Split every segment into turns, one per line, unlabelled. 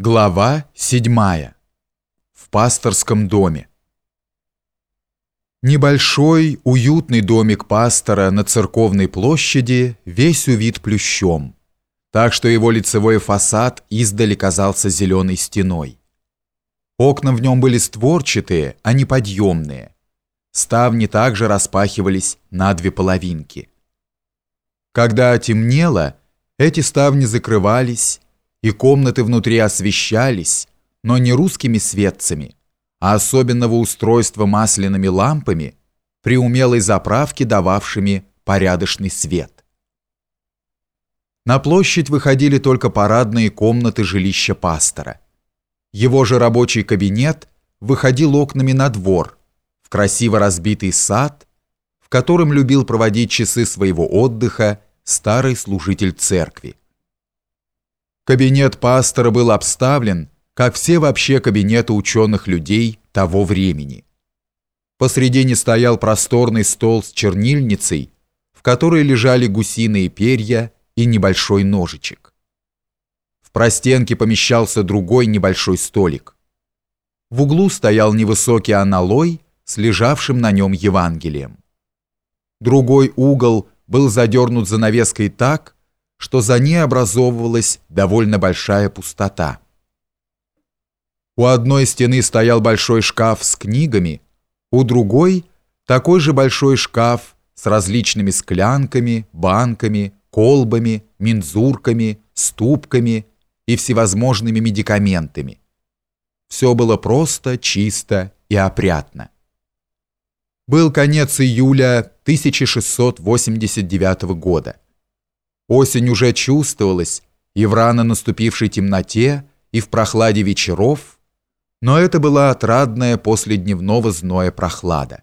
Глава 7. В пасторском доме. Небольшой, уютный домик пастора на церковной площади весь увит плющом, так что его лицевой фасад издали казался зеленой стеной. Окна в нем были створчатые, а не подъемные. Ставни также распахивались на две половинки. Когда темнело, эти ставни закрывались, и комнаты внутри освещались, но не русскими светцами, а особенного устройства масляными лампами при умелой заправке, дававшими порядочный свет. На площадь выходили только парадные комнаты жилища пастора. Его же рабочий кабинет выходил окнами на двор, в красиво разбитый сад, в котором любил проводить часы своего отдыха старый служитель церкви. Кабинет пастора был обставлен, как все вообще кабинеты ученых людей того времени. Посредине стоял просторный стол с чернильницей, в которой лежали гусиные перья и небольшой ножичек. В простенке помещался другой небольшой столик. В углу стоял невысокий аналой с лежавшим на нем Евангелием. Другой угол был задернут занавеской так, что за ней образовывалась довольно большая пустота. У одной стены стоял большой шкаф с книгами, у другой такой же большой шкаф с различными склянками, банками, колбами, мензурками, ступками и всевозможными медикаментами. Все было просто, чисто и опрятно. Был конец июля 1689 года. Осень уже чувствовалась и в рано наступившей темноте, и в прохладе вечеров, но это была отрадная после дневного зноя прохлада.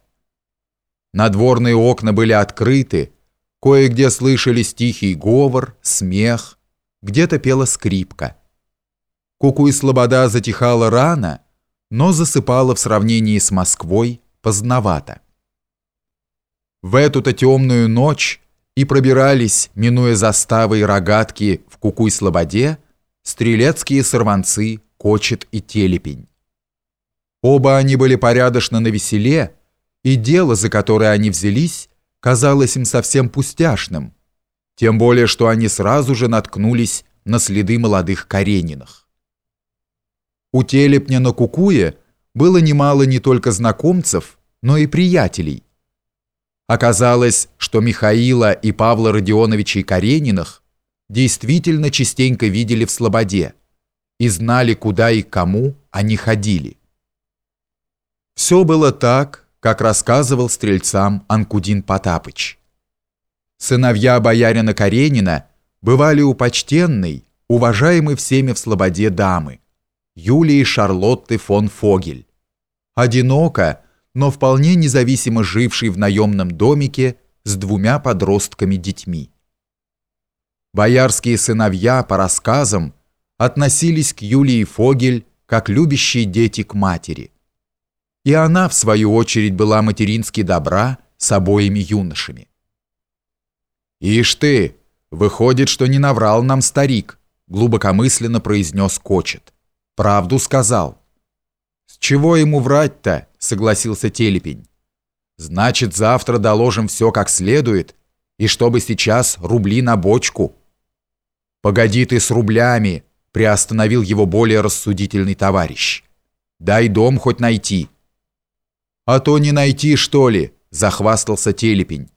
Надворные окна были открыты, кое-где слышались тихий говор, смех, где-то пела скрипка. Куку и Слобода затихала рано, но засыпала в сравнении с Москвой поздновато. В эту-то темную ночь и пробирались, минуя заставы и рогатки в Кукуй-Слободе, стрелецкие сорванцы Кочет и Телепень. Оба они были порядочно на веселе, и дело, за которое они взялись, казалось им совсем пустяшным, тем более, что они сразу же наткнулись на следы молодых Карениных. У Телепня на Кукуе было немало не только знакомцев, но и приятелей, Оказалось, что Михаила и Павла Родионовичей Карениных действительно частенько видели в Слободе и знали, куда и кому они ходили. Все было так, как рассказывал стрельцам Анкудин Потапыч. Сыновья боярина Каренина бывали у почтенной, уважаемой всеми в Слободе дамы, Юлии Шарлотты фон Фогель. Одиноко, но вполне независимо живший в наемном домике с двумя подростками-детьми. Боярские сыновья, по рассказам, относились к Юлии Фогель как любящие дети к матери. И она, в свою очередь, была матерински добра с обоими юношами. «Ишь ты, выходит, что не наврал нам старик», глубокомысленно произнес Кочет. «Правду сказал». «С чего ему врать-то?» — согласился Телепень. «Значит, завтра доложим все как следует, и чтобы сейчас рубли на бочку». «Погоди ты с рублями», — приостановил его более рассудительный товарищ. «Дай дом хоть найти». «А то не найти, что ли?» — захвастался Телепень.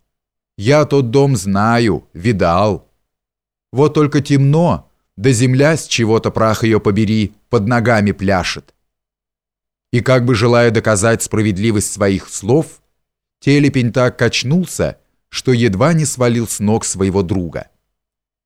«Я тот дом знаю, видал. Вот только темно, да земля с чего-то прах ее побери, под ногами пляшет». И как бы желая доказать справедливость своих слов, Телепень так качнулся, что едва не свалил с ног своего друга.